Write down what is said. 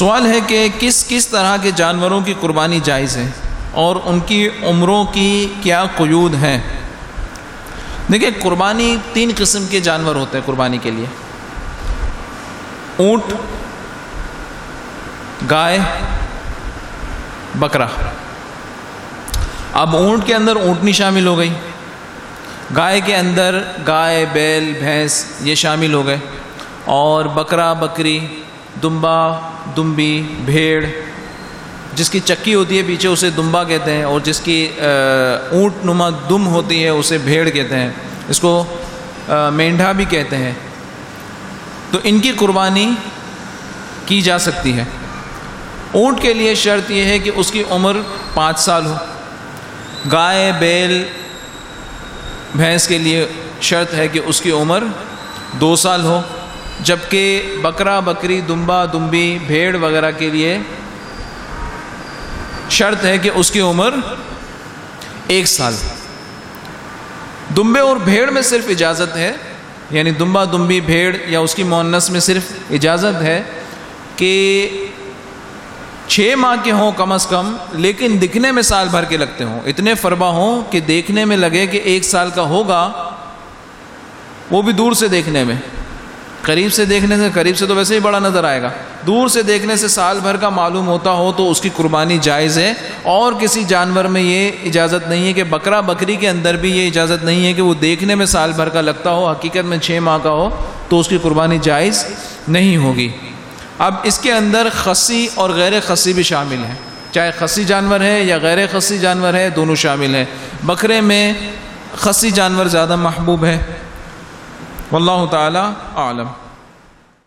سوال ہے کہ کس کس طرح کے جانوروں کی قربانی جائز ہے اور ان کی عمروں کی کیا قیود ہیں؟ دیکھیں، قربانی تین قسم کے جانور ہوتے ہیں قربانی کے لیے۔ اونٹ، گائے، بکرا۔ اب اونٹ کے اندر اونٹنی شامل ہو گئی۔ گائے کے اندر گائے، بیل، بھینس یہ شامل ہو گئے۔ اور بکرا، بکری دمبا، دمبی، بھیڑ، جس کی چکی ہوتی ہے پیچھے اسے دمبا کہتے ہیں اور جس کی اونٹ نما دم ہوتی ہے اسے بھیڑ کہتے ہیں۔ اس کو مینڈھا بھی کہتے ہیں۔ تو ان کی قربانی کی جا سکتی ہے۔ اونٹ کے لیے شرط یہ ہے کہ اس کی عمر پانچ سال ہو۔ گائے، بیل، بھینس کے لیے شرط ہے کہ اس کی عمر دو سال ہو۔ جبکہ بکرا بکری، دمبا دمبی، بھیڑ وغیرہ کے لیے شرط ہے کہ اس کی عمر ایک سال دمبے اور بھیڑ میں صرف اجازت ہے یعنی دمبا دمبی، بھیڑ یا اس کی مونس میں صرف اجازت ہے کہ چھ ماہ کے ہوں کم از کم، لیکن دکھنے میں سال بھر کے لگتے ہوں۔ اتنے فربا ہوں کہ دیکھنے میں لگے کہ ایک سال کا ہوگا، وہ بھی دور سے دیکھنے میں۔ قریب سے دیکھنے سے قریب سے تو ویسے ہی بڑا نظر آئے گا۔ دور سے دیکھنے سے سال بھر کا معلوم ہوتا ہو تو اس کی قربانی جائز ہے۔ اور کسی جانور میں یہ اجازت نہیں ہے کہ بکرا بکری کے اندر بھی یہ اجازت نہیں ہے کہ وہ دیکھنے میں سال بھر کا لگتا ہو، حقیقت میں چھ ماہ کا ہو، تو اس کی قربانی جائز نہیں ہوگی۔ اب اس کے اندر خسی اور غیر خسی بھی شامل ہیں۔ چاہے خسی جانور ہے یا غیر خسی جانور ہے، دونوں شامل ہیں۔ بکرے میں خسی جانور زیادہ محبوب ہے۔ واللہ تعالی عالم